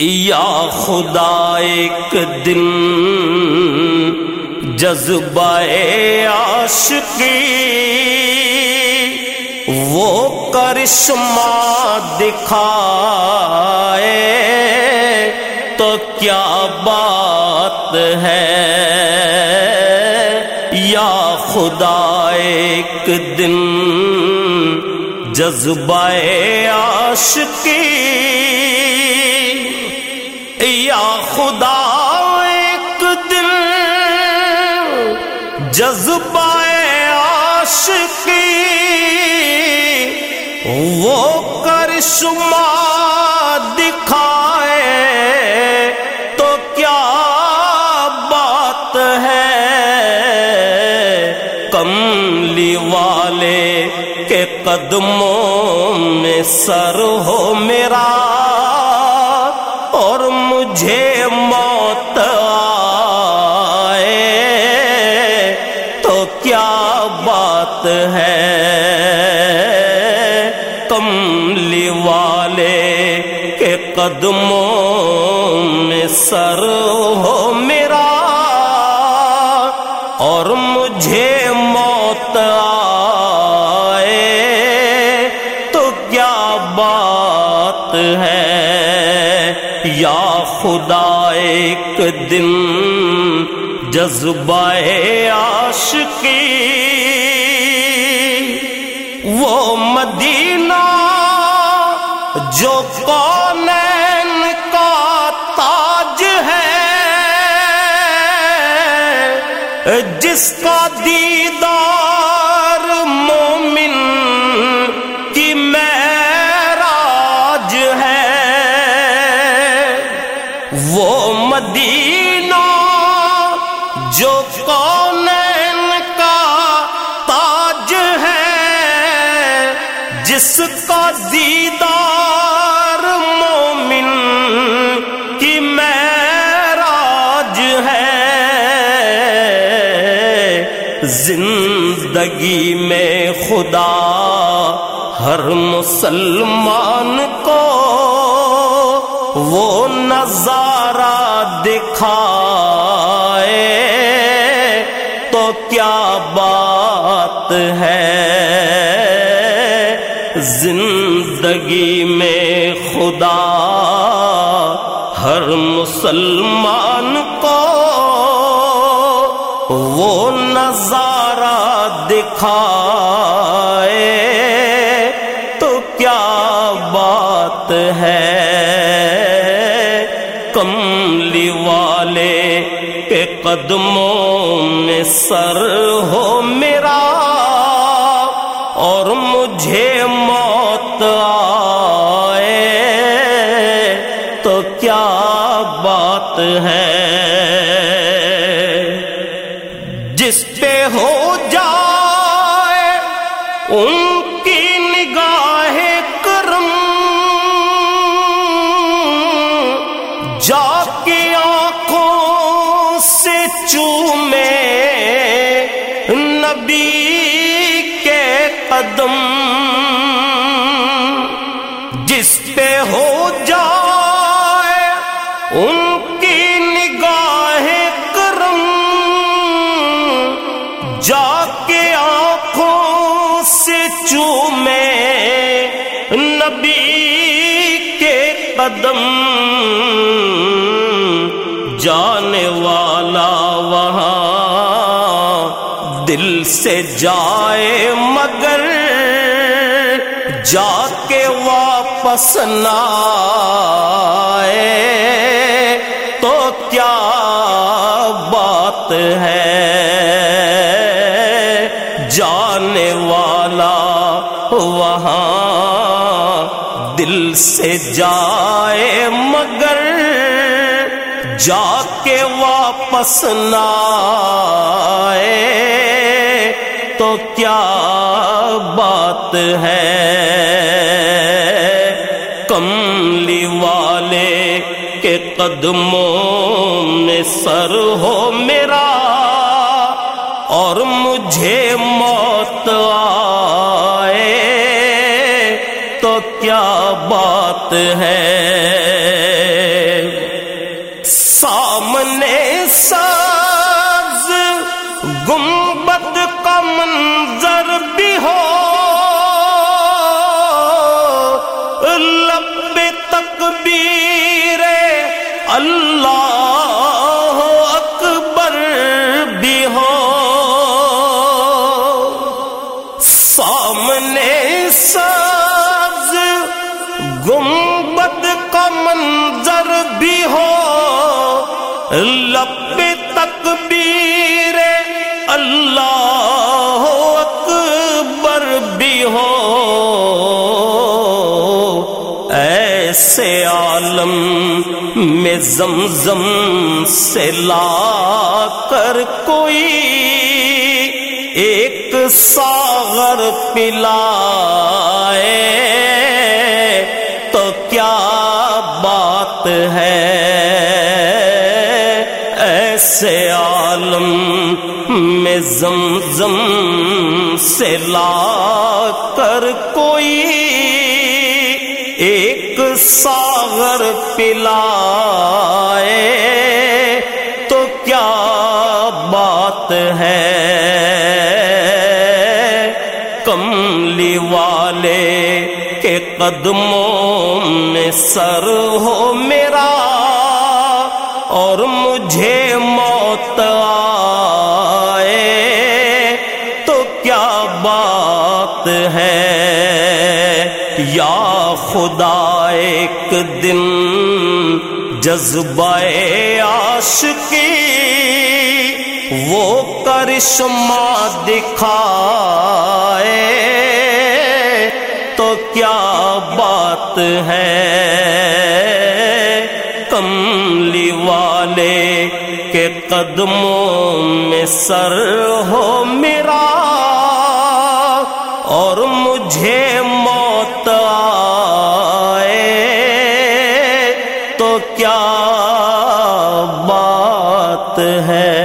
یا خدا ایک دن جذبہ عاشقی، وہ کرشمہ دکھائے تو کیا بات ہے؟ یا خدا ایک دن جذبہ عاشقی وہ کرشمہ دکھائے تو کیا بات ہے؟ کملی والے کے قدموں میں سر ہو میرا قدموں میں سر ہو میرا اور مجھے موت آئے تو کیا بات ہے؟ یا خدا ایک دن جذبہ عاشقی، وہ مدینہ جس کا دیدار مومن کی معراج ہے۔ وہ مدینہ جو کونین کا تاج ہے، جس کا دیدار زندگی میں خدا ہر مسلمان کو وہ نظارہ دکھائے تو کیا بات ہے زندگی میں خدا ہر مسلمان نظارہ دکھائے تو کیا بات ہے؟ کملی والے کے قدموں میں سر ہو میرا اور مجھے موت آئے تو کیا بات ہے؟ ہو جائے، ان کی نگاہ کرم۔ جا کے آنکھوں سے چومے نبی کے قدم۔ جس پہ ہو جائے، ان قدم جانے والا وہاں دل سے جائے مگر جا کے واپس نہ آئے۔ دل سے جائے مگر جا کے واپس نہ آئے، تو کیا بات ہے؟ کملی والے کے قدموں میں سر ہو میرا، اور مجھے کیا بات ہے؟ سامنے ساز گنبد کا منظر بھی ہو لب تکبیر اللہ اکبر بھی ہو۔ ایسے عالم میں زمزم سے لا کر کوئی ایک ساغر پلا عالم میں زمزم سے لا کر کوئی ایک ساغر پلا تو کیا بات ہے؟ کملی والے کے قدموں میں سر ہو میرا اور مجھے موت خدا ایک دن جذبہ عاشقی وہ کرشمہ دکھائے تو کیا بات ہے کملی والے کے قدموں میں سر ہو میرا اور مجھے تو کیا بات ہے؟